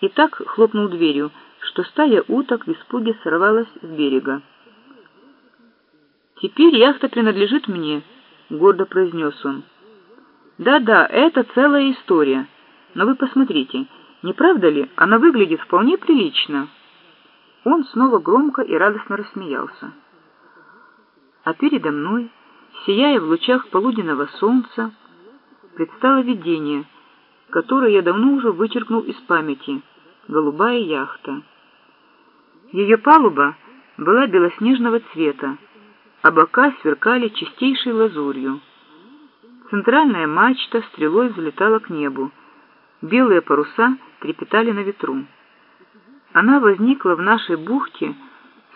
и так хлопнул дверью, что стая уток в испуге сорвалась с берега. «Теперь яхта принадлежит мне», — гордо произнес он. «Да-да, это целая история. Но вы посмотрите, не правда ли, она выглядит вполне прилично». Он снова громко и радостно рассмеялся. А передо мной, сияя в лучах полуденного солнца, предстало видение, которое я давно уже вычеркнул из памяти — голубая яхта. Ее палуба была белоснежного цвета, а бока сверкали чистейшей лазурью. Центральная мачта стрелой взлетала к небу, белые паруса трепетали на ветру. Она возникла в нашей бухте,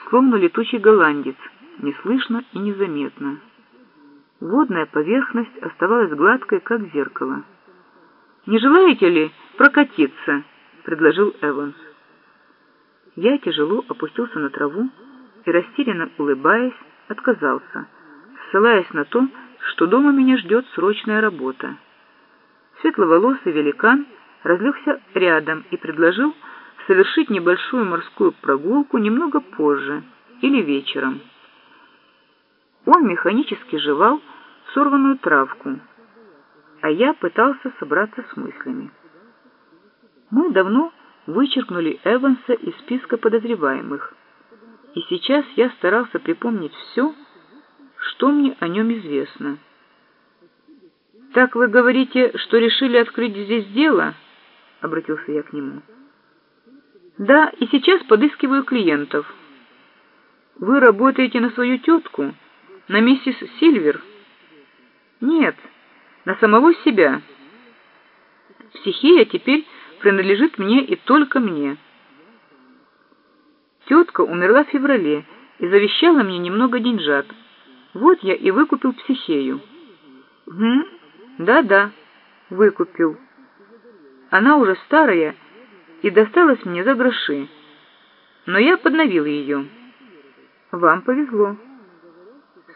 словно летучий голландец, неслышно и незаметно. Водная поверхность оставалась гладкой, как зеркало. «Не желаете ли прокатиться?» — предложил Эванс. Я тяжело опустился на траву и, растерянно улыбаясь, отказался, ссылаясь на то, что дома меня ждет срочная работа. Светловолосый великан разлегся рядом и предложил совершить небольшую морскую прогулку немного позже или вечером. Он механически жевал сорванную травку, а я пытался собраться с мыслями. Мы давно вычеркнули Эванса из списка подозреваемых, и сейчас я старался припомнить все, что мне о нем известно. «Так вы говорите, что решили открыть здесь дело?» — обратился я к нему. «Да, и сейчас подыскиваю клиентов. Вы работаете на свою тетку?» На миссис Сильвер? Нет, на самого себя. Психия теперь принадлежит мне и только мне. Тетка умерла в феврале и завещала мне немного деньжат. Вот я и выкупил психею. Угу, да-да, выкупил. Она уже старая и досталась мне за гроши. Но я подновил ее. Вам повезло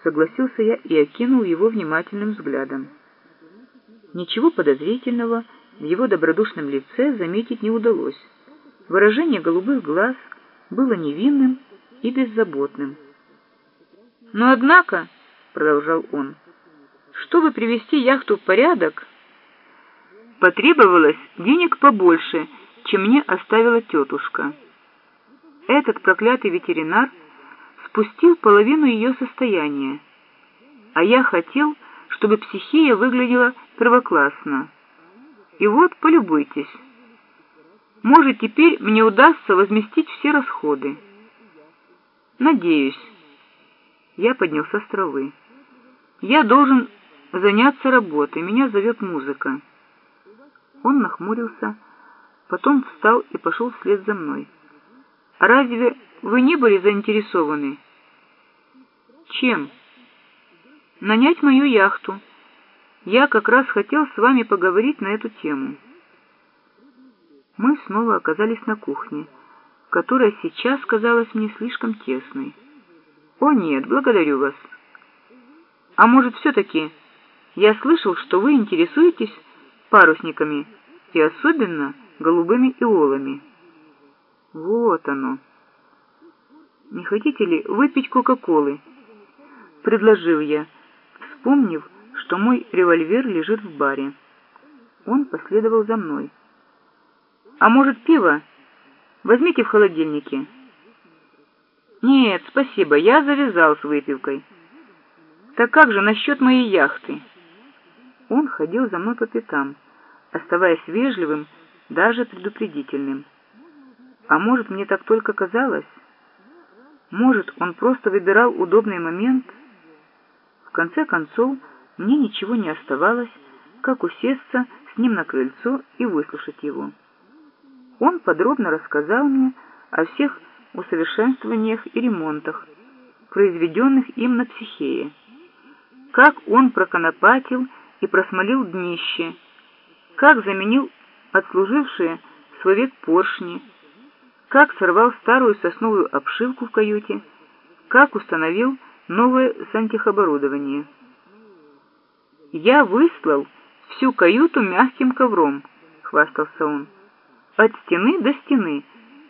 согласился я и окинул его внимательным взглядом. Ничего подозрительного в его добродушном лице заметить не удалось. Выражение голубых глаз было невинным и беззаботным. «Но однако», — продолжал он, — «чтобы привести яхту в порядок, потребовалось денег побольше, чем мне оставила тетушка. Этот проклятый ветеринар — спустил половину ее состояния, а я хотел, чтобы психия выглядела первоклассно. И вот, полюбуйтесь. Может, теперь мне удастся возместить все расходы. Надеюсь. Я поднялся с травы. Я должен заняться работой, меня зовет музыка. Он нахмурился, потом встал и пошел вслед за мной. «А разве вы не были заинтересованы?» «Чем?» «Нанять мою яхту. Я как раз хотел с вами поговорить на эту тему». Мы снова оказались на кухне, которая сейчас казалась мне слишком тесной. «О нет, благодарю вас». «А может, все-таки я слышал, что вы интересуетесь парусниками и особенно голубыми иолами?» Вот оно. Не хотите ли выпить Кока-Колы? Предложил я, вспомнив, что мой револьвер лежит в баре. Он последовал за мной. А может, пиво? Возьмите в холодильнике. Нет, спасибо, я завязал с выпивкой. Так как же насчет моей яхты? Он ходил за мной по пятам, оставаясь вежливым, даже предупредительным. А может, мне так только казалось? Может, он просто выбирал удобный момент? В конце концов, мне ничего не оставалось, как усесться с ним на крыльцо и выслушать его. Он подробно рассказал мне о всех усовершенствованиях и ремонтах, произведенных им на психее, как он проконопатил и просмолил днище, как заменил отслужившие свой век поршни, как сорвал старую сосновую обшивку в каюте, как установил новое сантехоборудование. «Я выслал всю каюту мягким ковром», — хвастался он. от стены до стены,